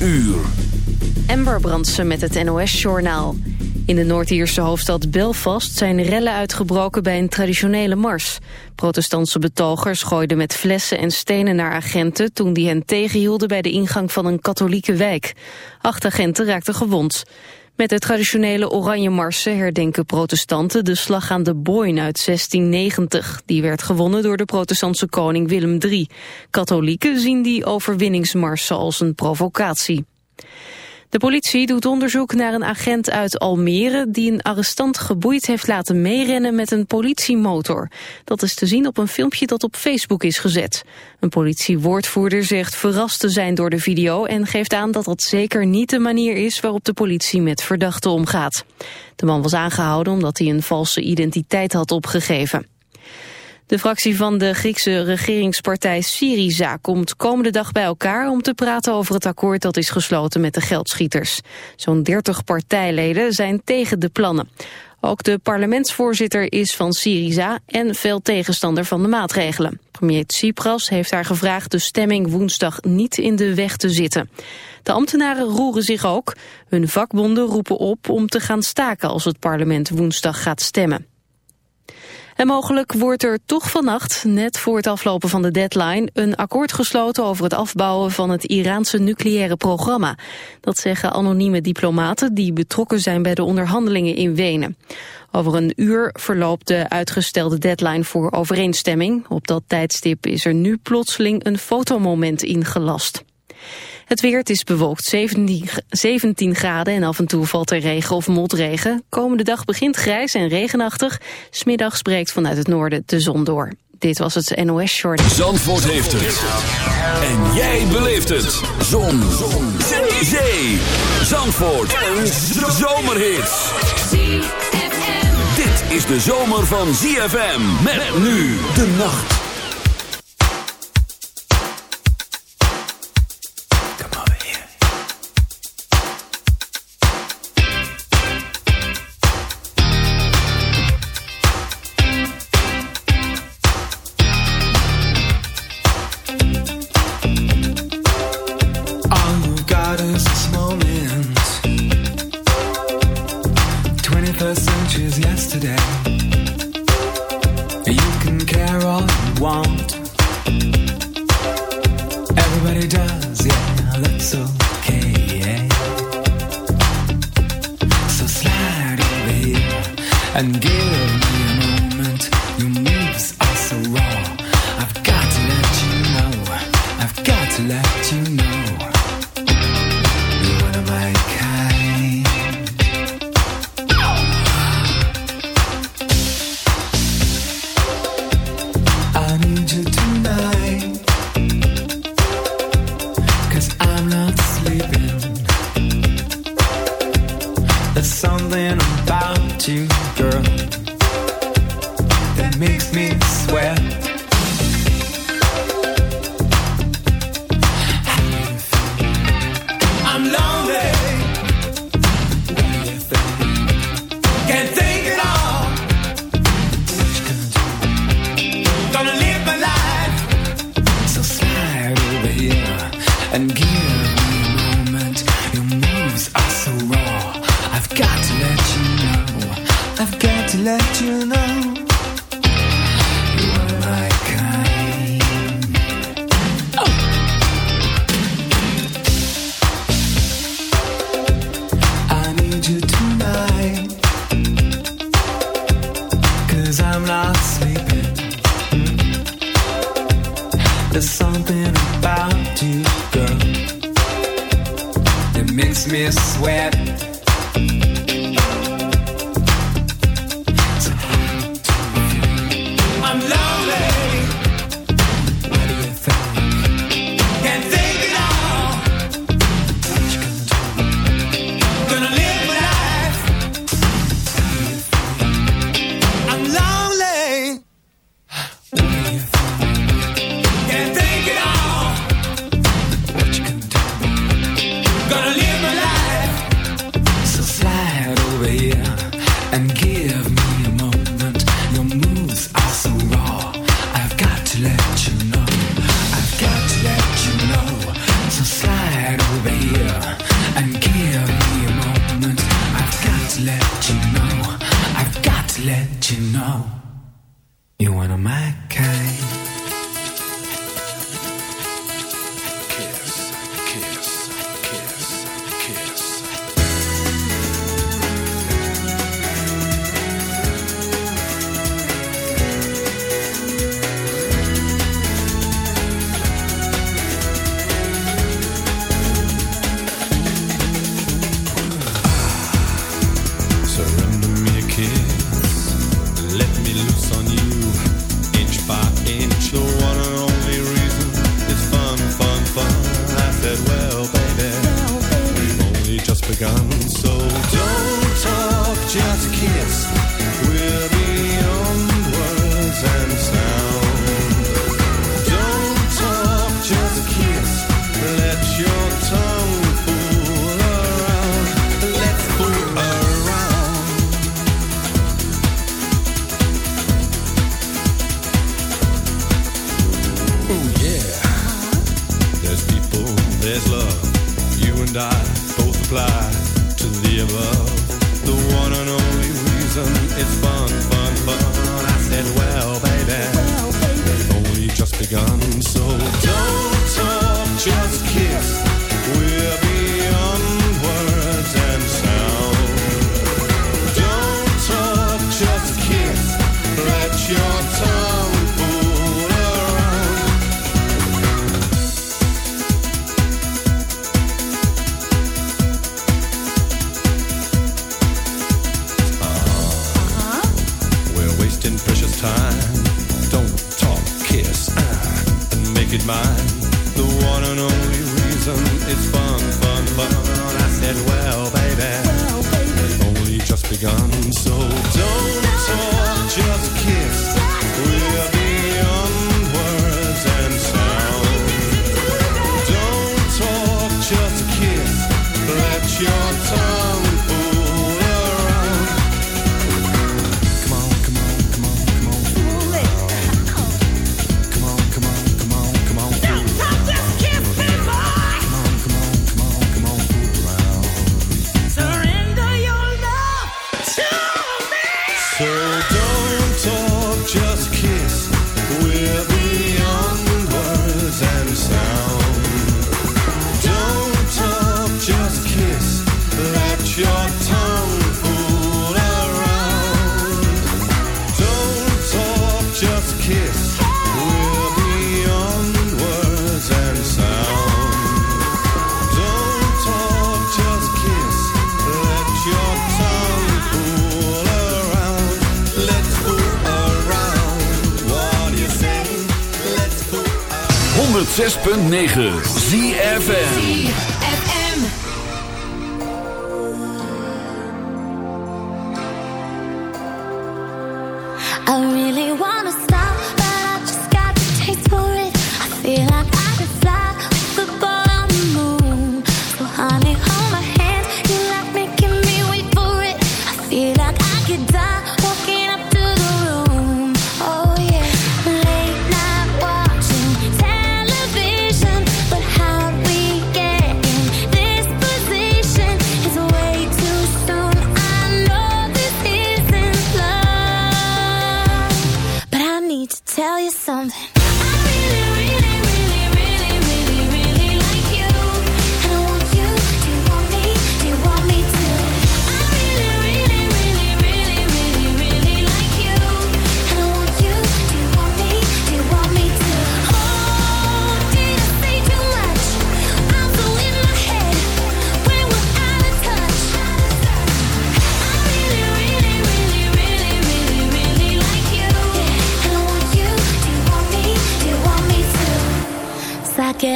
uur. Ember Brandsen met het NOS-journaal. In de Noord-Ierse hoofdstad Belfast zijn rellen uitgebroken bij een traditionele mars. Protestantse betogers gooiden met flessen en stenen naar agenten... toen die hen tegenhielden bij de ingang van een katholieke wijk. Acht agenten raakten gewond. Met de traditionele oranje marsen herdenken protestanten de slag aan de Boyne uit 1690. Die werd gewonnen door de protestantse koning Willem III. Katholieken zien die overwinningsmarsen als een provocatie. De politie doet onderzoek naar een agent uit Almere... die een arrestant geboeid heeft laten meerennen met een politiemotor. Dat is te zien op een filmpje dat op Facebook is gezet. Een politiewoordvoerder zegt verrast te zijn door de video... en geeft aan dat dat zeker niet de manier is... waarop de politie met verdachten omgaat. De man was aangehouden omdat hij een valse identiteit had opgegeven. De fractie van de Griekse regeringspartij Syriza komt komende dag bij elkaar om te praten over het akkoord dat is gesloten met de geldschieters. Zo'n 30 partijleden zijn tegen de plannen. Ook de parlementsvoorzitter is van Syriza en veel tegenstander van de maatregelen. Premier Tsipras heeft haar gevraagd de stemming woensdag niet in de weg te zitten. De ambtenaren roeren zich ook. Hun vakbonden roepen op om te gaan staken als het parlement woensdag gaat stemmen. En mogelijk wordt er toch vannacht, net voor het aflopen van de deadline... een akkoord gesloten over het afbouwen van het Iraanse nucleaire programma. Dat zeggen anonieme diplomaten die betrokken zijn bij de onderhandelingen in Wenen. Over een uur verloopt de uitgestelde deadline voor overeenstemming. Op dat tijdstip is er nu plotseling een fotomoment ingelast. Het weer, het is bewolkt 17, 17 graden en af en toe valt er regen of motregen. Komende dag begint grijs en regenachtig. Smiddags breekt vanuit het noorden de zon door. Dit was het NOS Short. Zandvoort heeft het. En jij beleeft het. Zon. zon. Zee. Zandvoort. Een zomerhit. Dit is de zomer van ZFM. Met nu de nacht. 106.9 ZFM.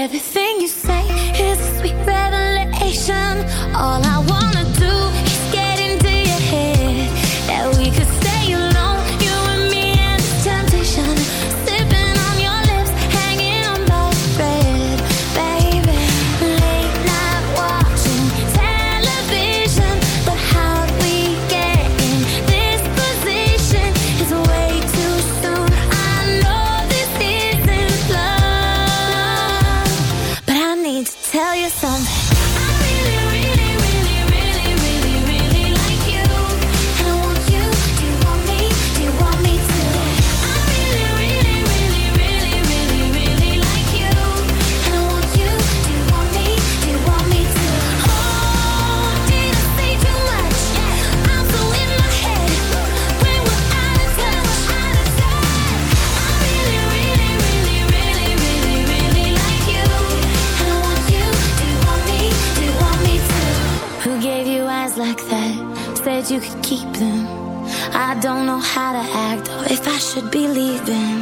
Everything I should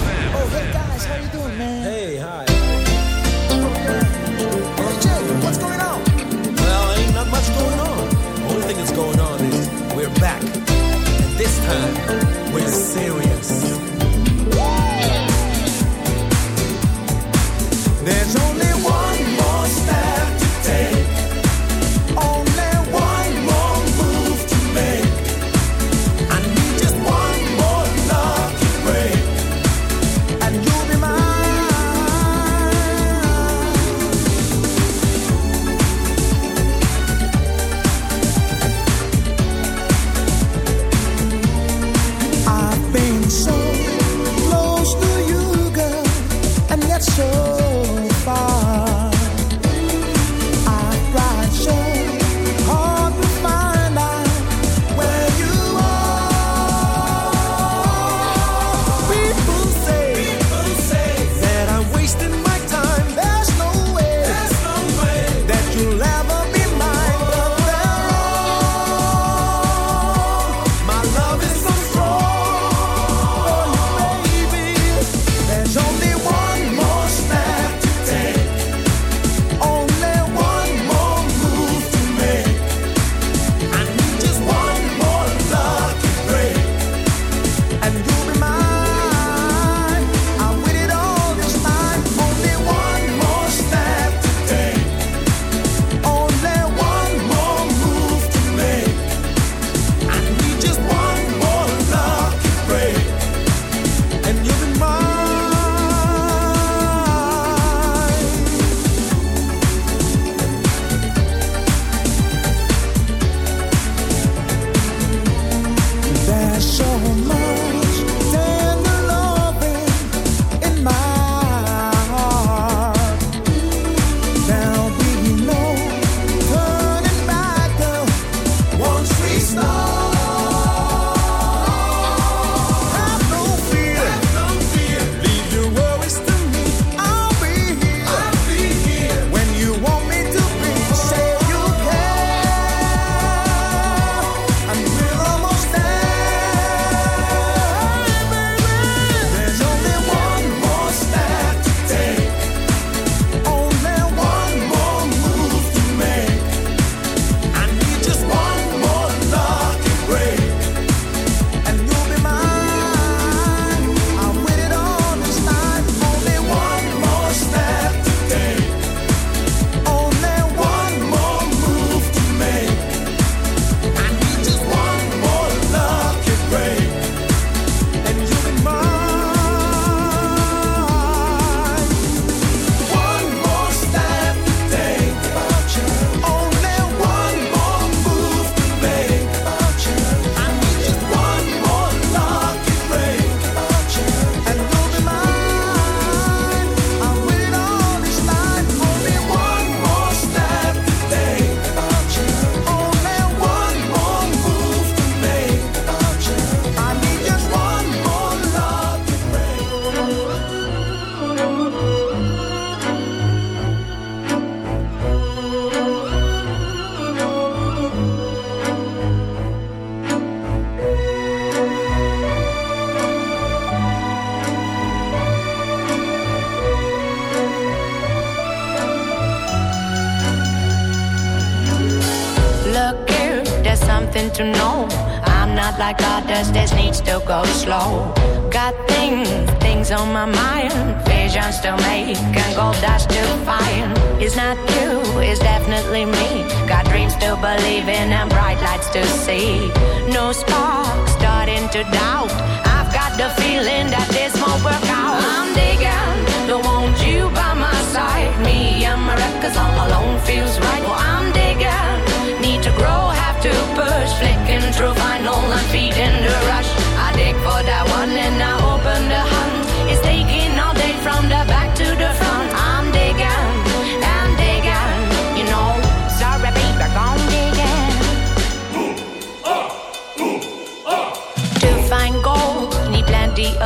Time, we're serious. There's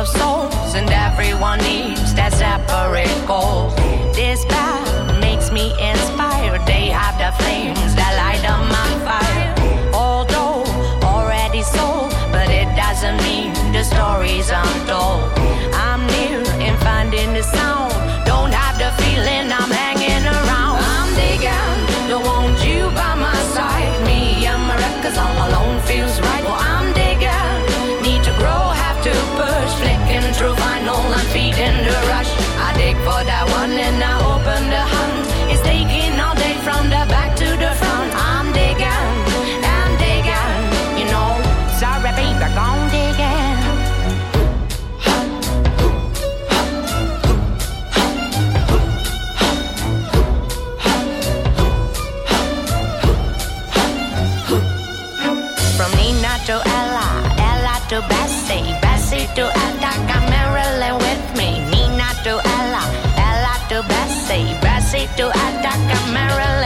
souls, and everyone needs that separate goal. This path makes me inspired. They have the flames that light up my fire. Although already sold, but it doesn't mean the stories untold. potato attack a Maryland.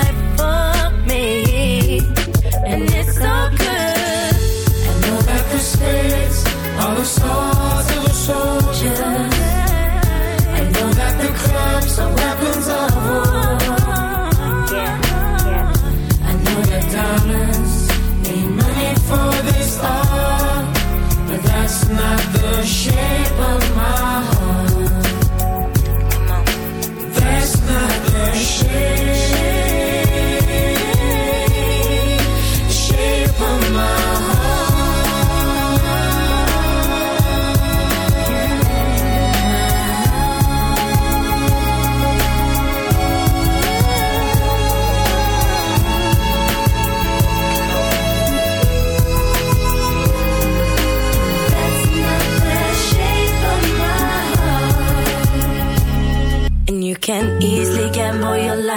shape of my heart. That's not the shape.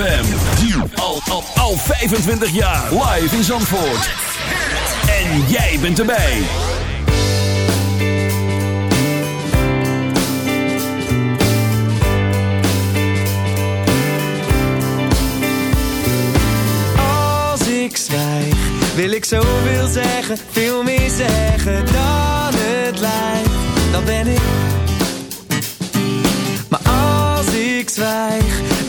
Al, al 25 jaar. Live in Zandvoort. En jij bent erbij. Als ik zwijg, wil ik zoveel zeggen, veel meer zeggen dan het lijkt. Dan ben ik. Maar als ik zwijg,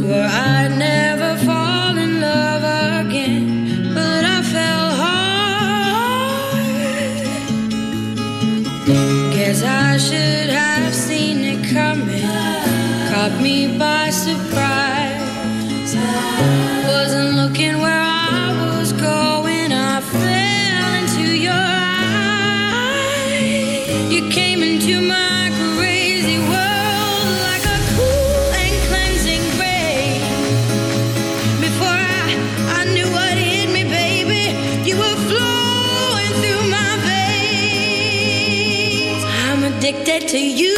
where I to you.